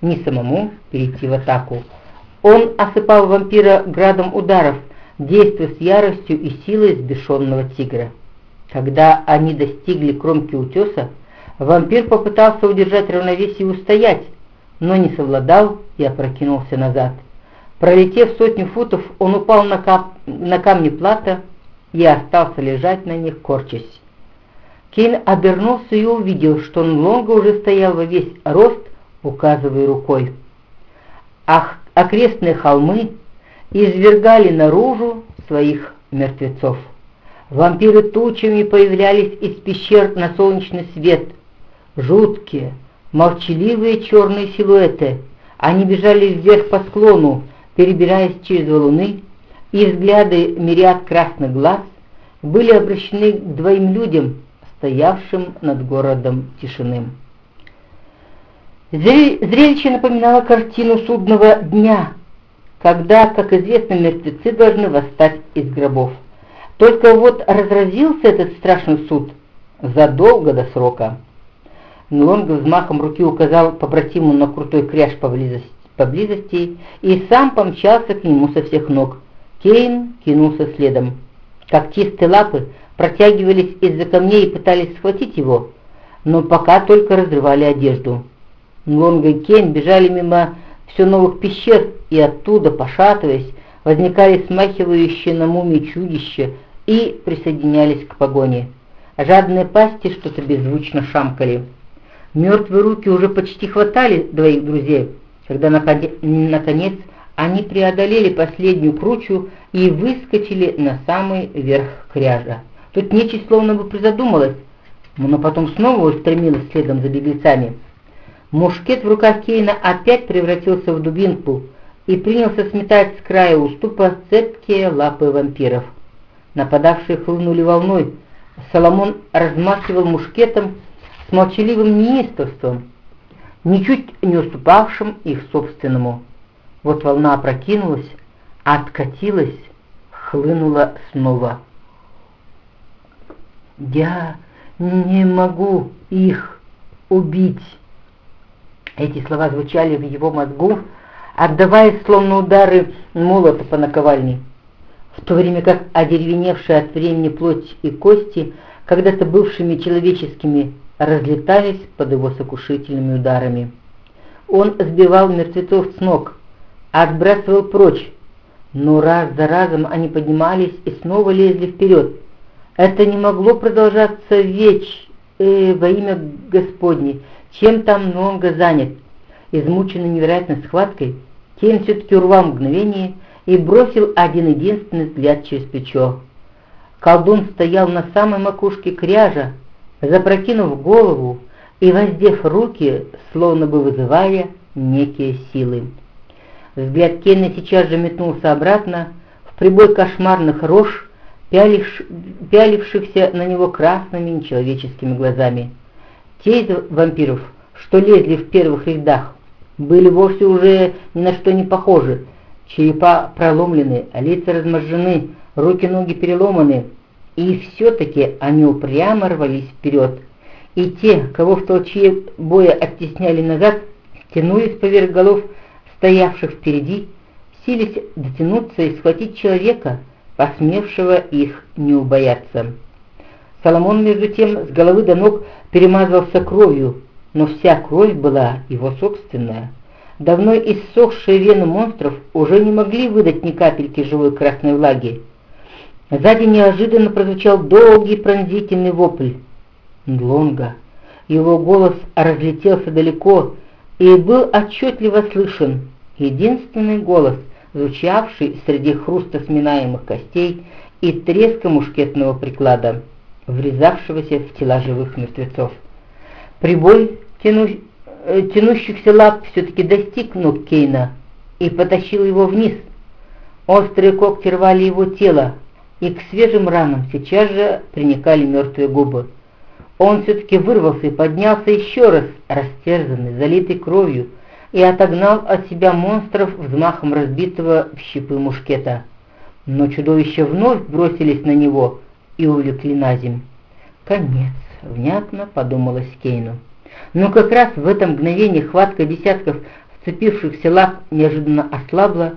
ни самому перейти в атаку. Он осыпал вампира градом ударов, действуя с яростью и силой сбешенного тигра. Когда они достигли кромки утеса, вампир попытался удержать равновесие и устоять, но не совладал и опрокинулся назад. Пролетев сотню футов, он упал на, кап... на камни плата и остался лежать на них, корчась. Кейн обернулся и увидел, что он лонго уже стоял во весь рост, указывая рукой. Ах, окрестные холмы извергали наружу своих мертвецов. Вампиры тучами появлялись из пещер на солнечный свет. Жуткие, молчаливые черные силуэты. Они бежали вверх по склону, перебираясь через валуны, и взгляды мириад красных глаз были обращены к двоим людям, стоявшим над городом тишины. Зрелище напоминало картину судного дня, когда, как известно, мертвецы должны восстать из гробов. Только вот разразился этот страшный суд задолго до срока. Нлонга взмахом руки указал побратиму на крутой кряж поблизости, поблизости и сам помчался к нему со всех ног. Кейн кинулся следом. Когтистые лапы протягивались из-за камней и пытались схватить его, но пока только разрывали одежду. Нлонга и Кейн бежали мимо все новых пещер и оттуда, пошатываясь, возникали смахивающие на мумии чудища и присоединялись к погоне. Жадные пасти что-то беззвучно шамкали. Мертвые руки уже почти хватали двоих друзей, когда наконец они преодолели последнюю кручу и выскочили на самый верх кряжа. Тут нечисть словно бы призадумалась, но потом снова устремилась следом за беглецами. Мушкет в руках Кейна опять превратился в дубинку и принялся сметать с края уступа цепкие лапы вампиров. Нападавшие хлынули волной. Соломон размахивал мушкетом с молчаливым неистовством, ничуть не уступавшим их собственному. Вот волна опрокинулась, откатилась, хлынула снова. «Я не могу их убить!» Эти слова звучали в его мозгу, отдавая словно удары молота по наковальне в то время как одеревеневшие от времени плоть и кости, когда-то бывшими человеческими, разлетались под его сокушительными ударами. Он сбивал мертвецов с ног, отбрасывал прочь, но раз за разом они поднимались и снова лезли вперед. Это не могло продолжаться веч э, во имя Господне, чем там много занят. Измученный невероятной схваткой, Кейн все-таки урвал мгновение и бросил один единственный взгляд через плечо. Колдун стоял на самой макушке кряжа, запрокинув голову и воздев руки, словно бы вызывая некие силы. Взгляд Кенна сейчас же метнулся обратно в прибой кошмарных рож, пяливш... пялившихся на него красными нечеловеческими глазами. Те из вампиров, что лезли в первых рядах, были вовсе уже ни на что не похожи, черепа проломлены, лица разможжены, руки-ноги переломаны, и все-таки они упрямо рвались вперед. И те, кого в толчье боя оттесняли назад, тянулись поверх голов стоявших впереди, сились дотянуться и схватить человека, посмевшего их не убояться. Соломон, между тем, с головы до ног перемазывался кровью, но вся кровь была его собственная. Давно иссохшие вены монстров уже не могли выдать ни капельки живой красной влаги. Сзади неожиданно прозвучал долгий пронзительный вопль. Ндлонга. Его голос разлетелся далеко и был отчетливо слышен. Единственный голос, звучавший среди хруста сминаемых костей и треска мушкетного приклада, врезавшегося в тела живых мертвецов. Прибой, тянущий Э, тянущихся лап все-таки достиг ног Кейна и потащил его вниз. Острые когти рвали его тело, и к свежим ранам сейчас же приникали мертвые губы. Он все-таки вырвался и поднялся еще раз, растерзанный, залитый кровью, и отогнал от себя монстров взмахом разбитого в щепы мушкета. Но чудовища вновь бросились на него и увлекли на земь. «Конец», — внятно подумалось Кейну. Но как раз в это мгновение хватка десятков сцепившихся лап неожиданно ослабла